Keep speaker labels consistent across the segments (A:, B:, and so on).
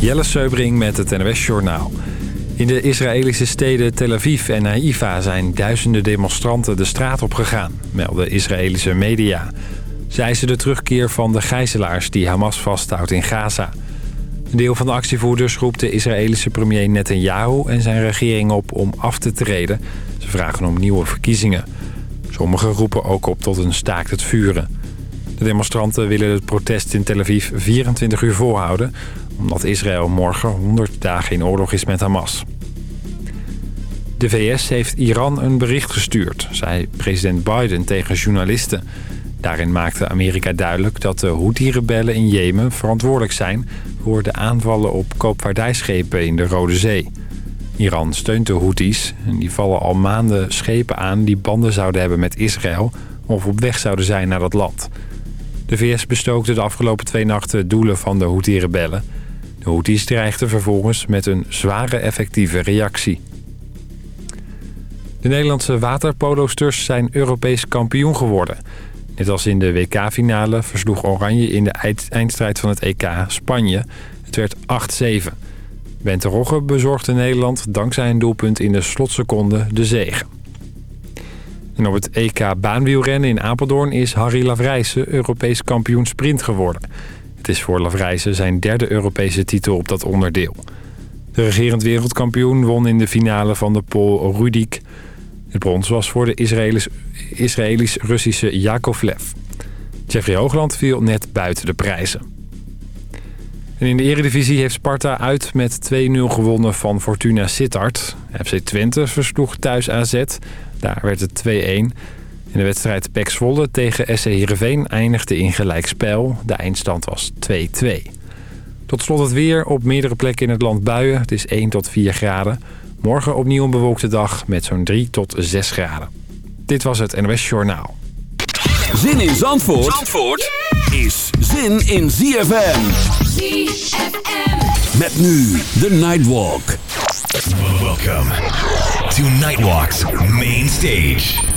A: Jelle Seubring met het NOS Journaal. In de Israëlische steden Tel Aviv en Haifa zijn duizenden demonstranten de straat op gegaan, melden Israëlische media. Zij eisen de terugkeer van de gijzelaars die Hamas vasthoudt in Gaza. Een deel van de actievoerders roept de Israëlische premier Netanyahu en zijn regering op om af te treden. Ze vragen om nieuwe verkiezingen. Sommigen roepen ook op tot een staakt het vuren. De demonstranten willen het protest in Tel Aviv 24 uur volhouden... omdat Israël morgen 100 dagen in oorlog is met Hamas. De VS heeft Iran een bericht gestuurd, zei president Biden tegen journalisten. Daarin maakte Amerika duidelijk dat de Houthi-rebellen in Jemen verantwoordelijk zijn... voor de aanvallen op koopvaardijschepen in de Rode Zee. Iran steunt de Houthis en die vallen al maanden schepen aan... die banden zouden hebben met Israël of op weg zouden zijn naar dat land... De VS bestookte de afgelopen twee nachten doelen van de Houthi-rebellen. De Houthis dreigden vervolgens met een zware effectieve reactie. De Nederlandse waterpolosters zijn Europees kampioen geworden. Net als in de WK-finale versloeg Oranje in de eindstrijd van het EK Spanje. Het werd 8-7. Bente Rogge bezorgde Nederland dankzij een doelpunt in de slotseconde de zege. En op het EK baanwielrennen in Apeldoorn is Harry Lavrijsen Europees kampioen sprint geworden. Het is voor Lavrijsen zijn derde Europese titel op dat onderdeel. De regerend wereldkampioen won in de finale van de Pool Rudik. Het brons was voor de Israëlisch-Russische Yakovlev. Jeffrey Hoogland viel net buiten de prijzen. En in de eredivisie heeft Sparta uit met 2-0 gewonnen van Fortuna Sittard. FC Twente versloeg thuis AZ. Daar werd het 2-1. In de wedstrijd Pek Zwolle tegen SC Heerenveen eindigde in gelijkspel. De eindstand was 2-2. Tot slot het weer. Op meerdere plekken in het land buien. Het is 1 tot 4 graden. Morgen opnieuw een bewolkte dag met zo'n 3 tot 6 graden. Dit was het NOS Journaal.
B: Zin in Zandvoort, Zandvoort is zin in ZFM. ZFM. Met nu de Nightwalk.
C: Welcome to Nightwalk's main stage.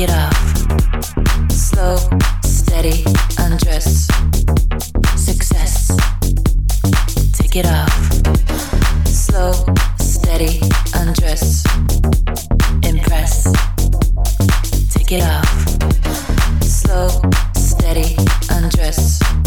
D: It off. Slow, steady, undress. Success. Take it off. Slow, steady, undress. Impress. Take it off. Slow, steady, undress.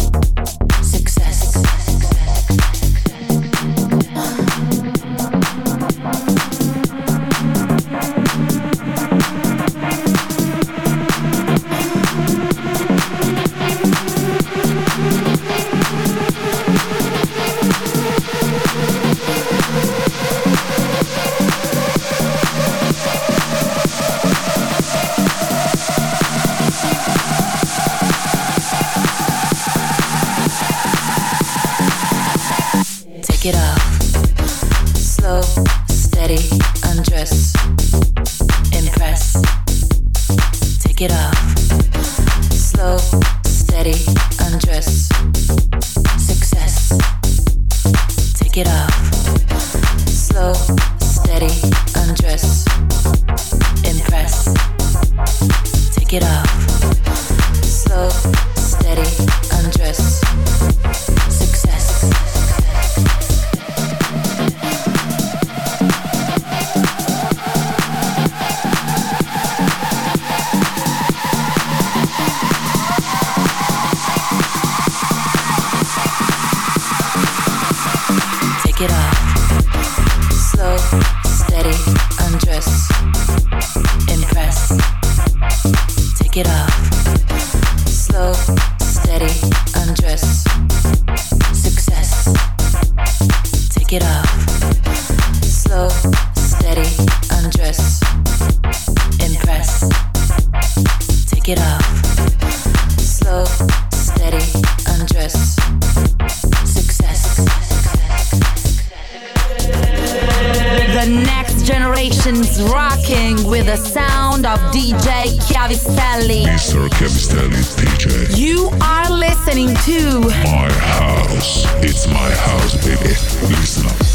D: Chiavistelli.
E: Mr. Chiavistelli DJ. You are
F: listening to My House.
G: It's my house,
F: baby. Listen
H: up.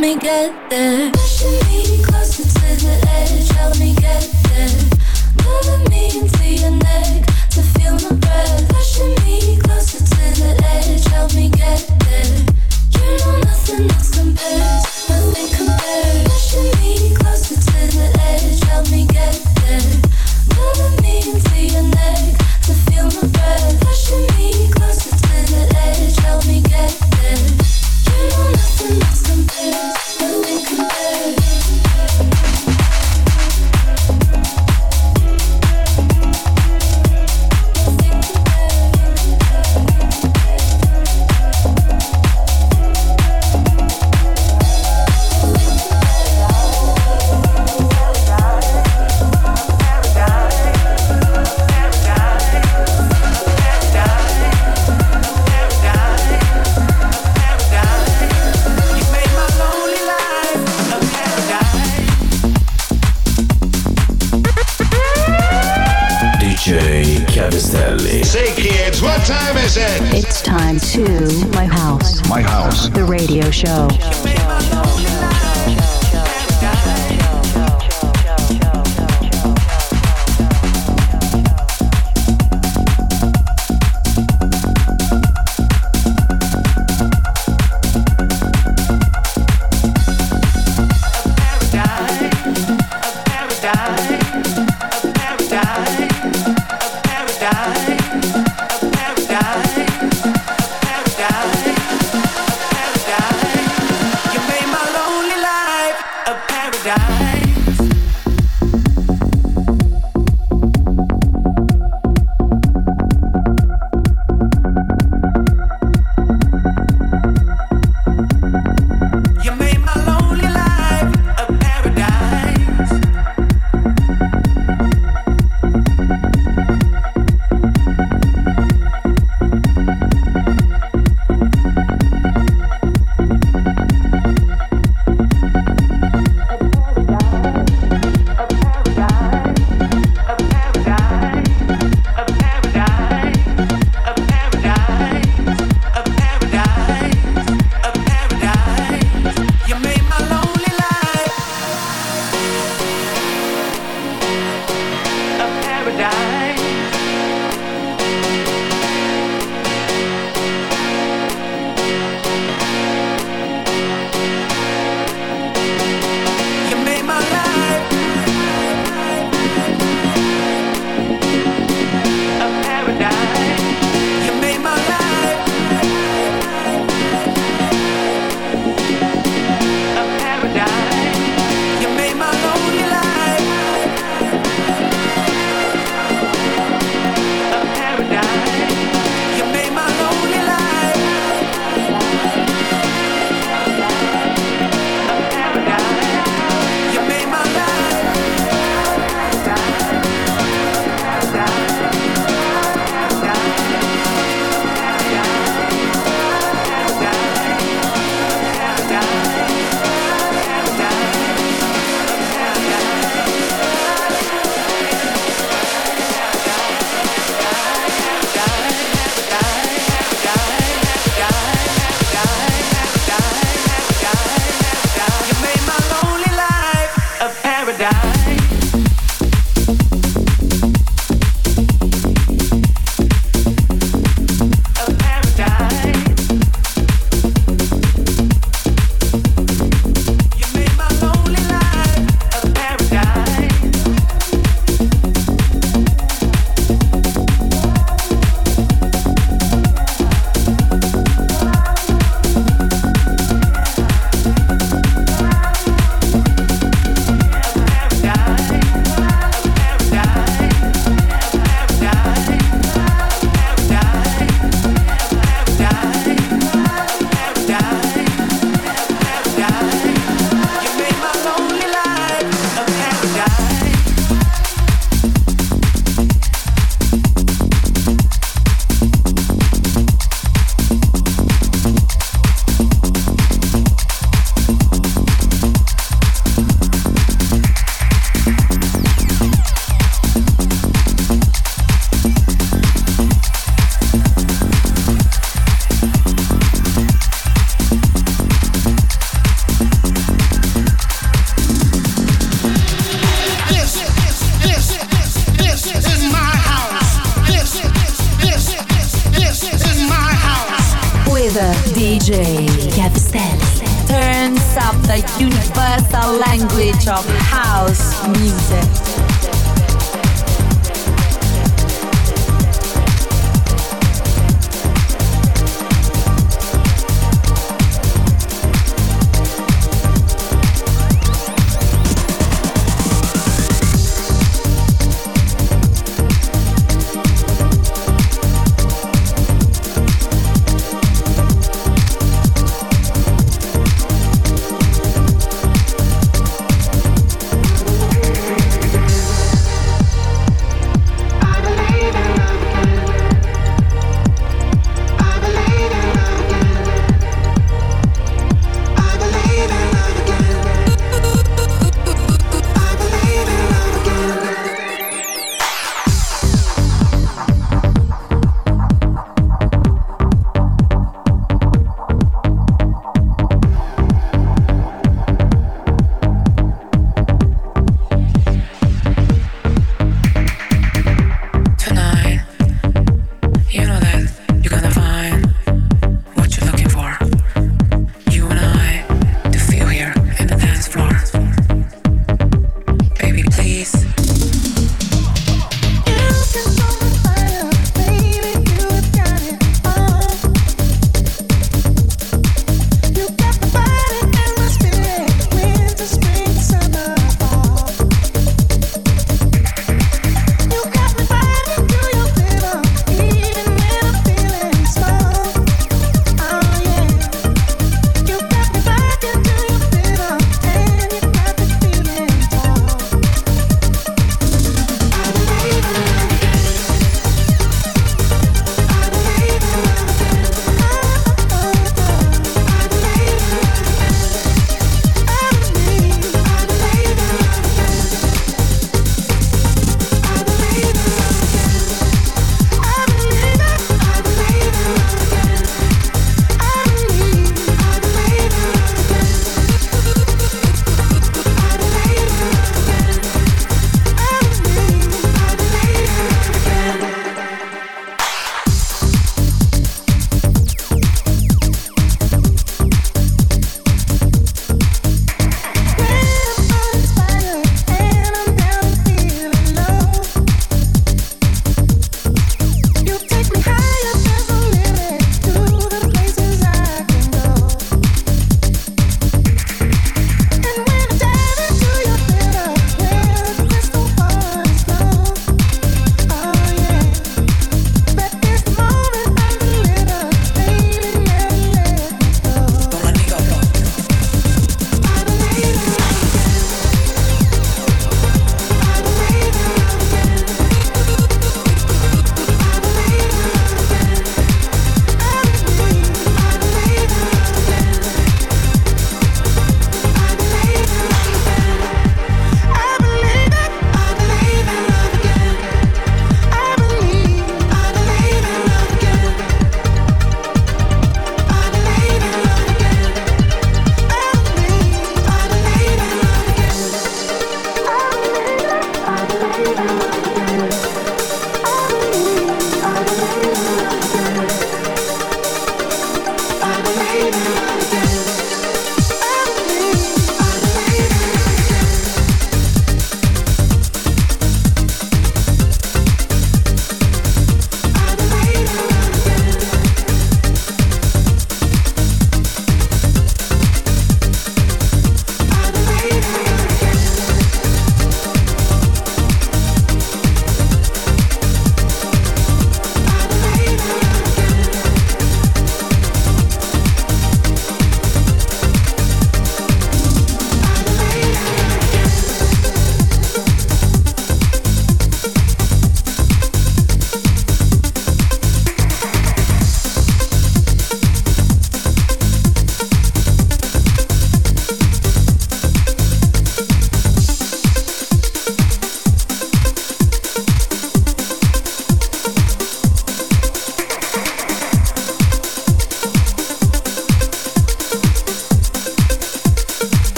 H: me get there.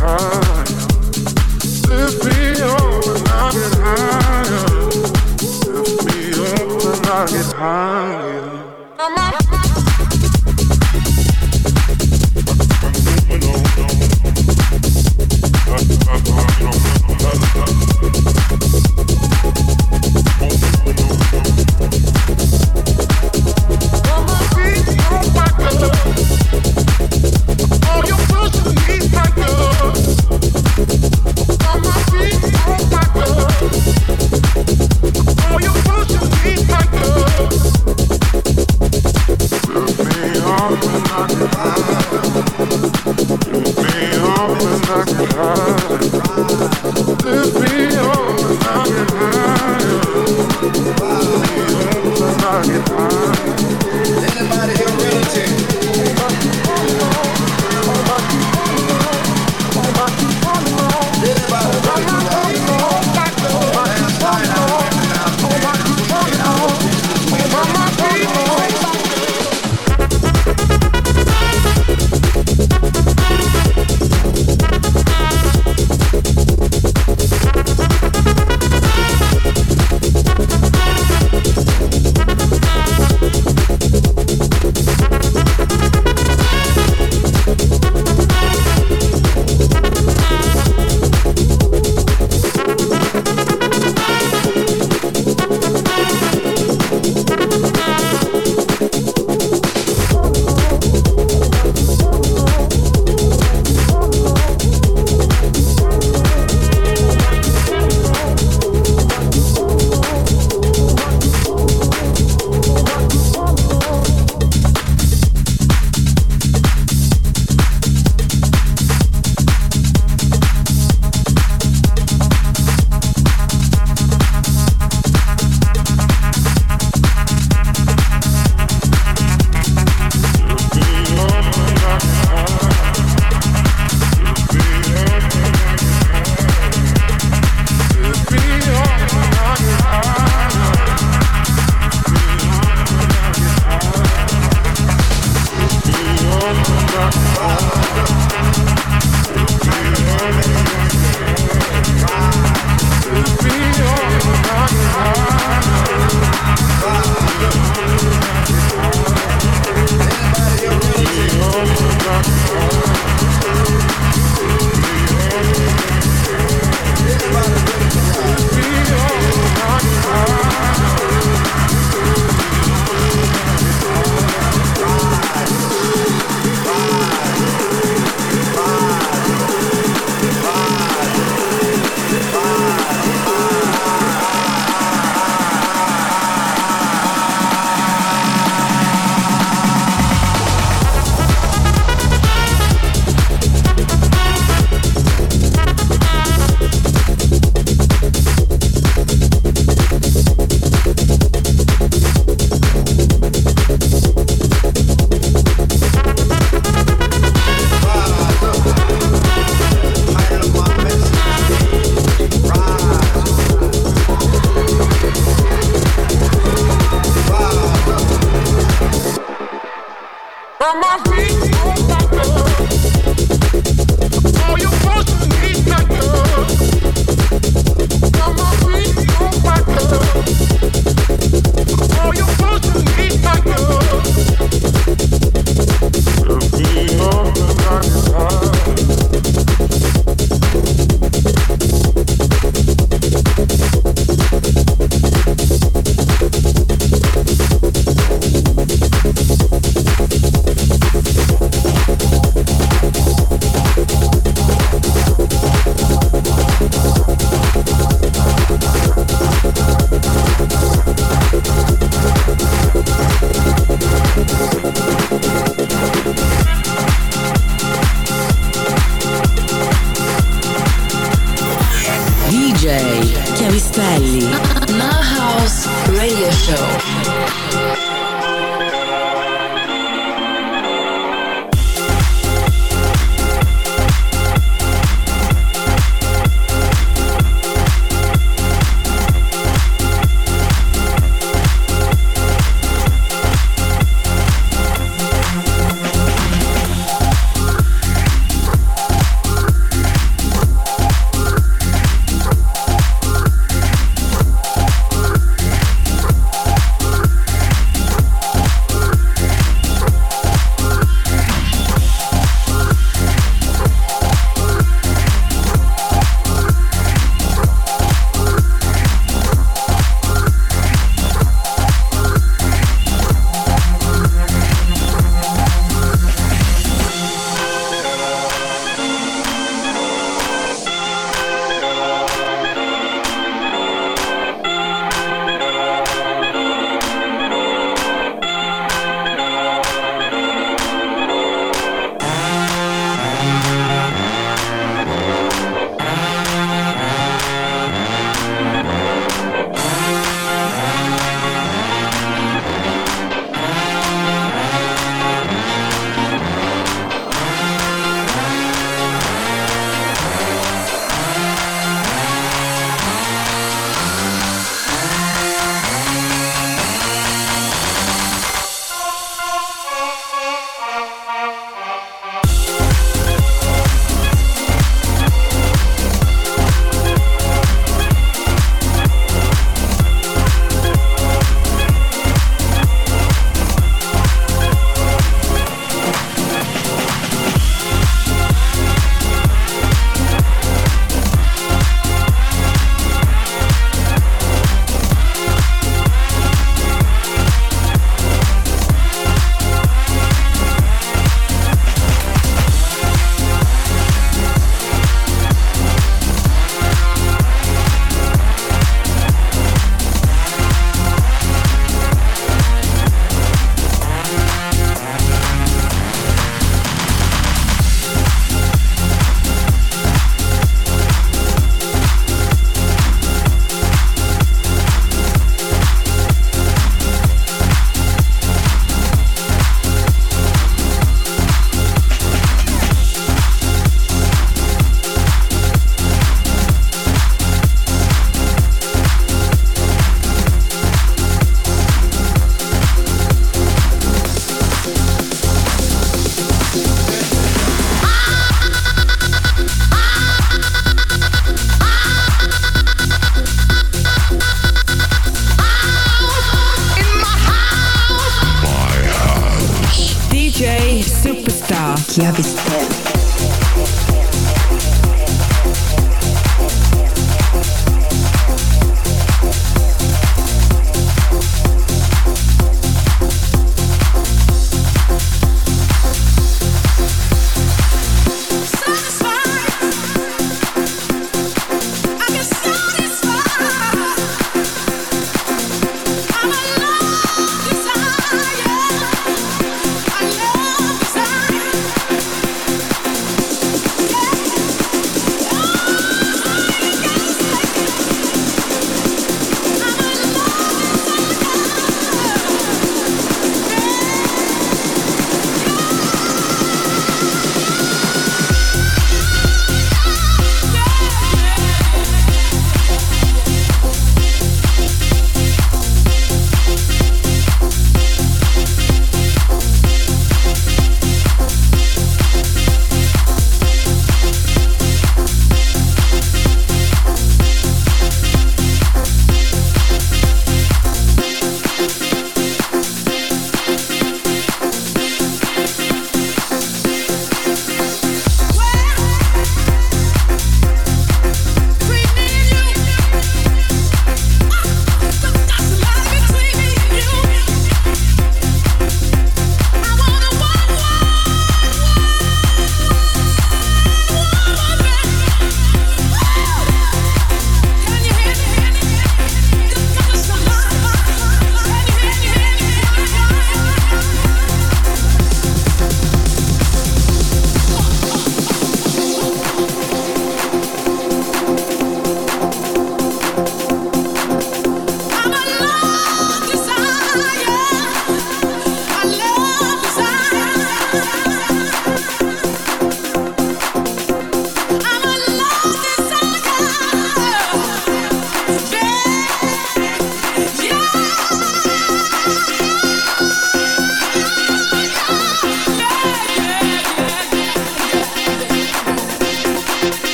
I: and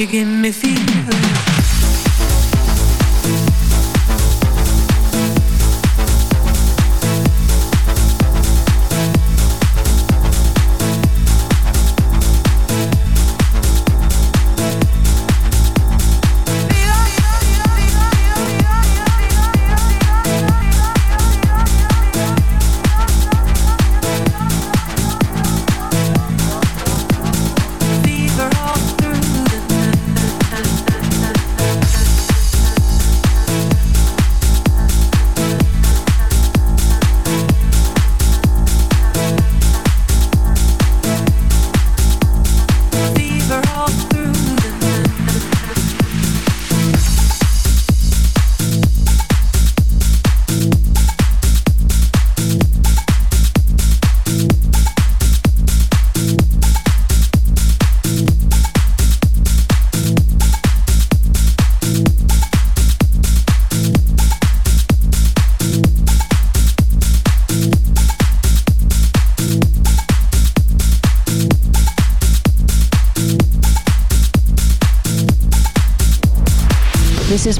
E: You give me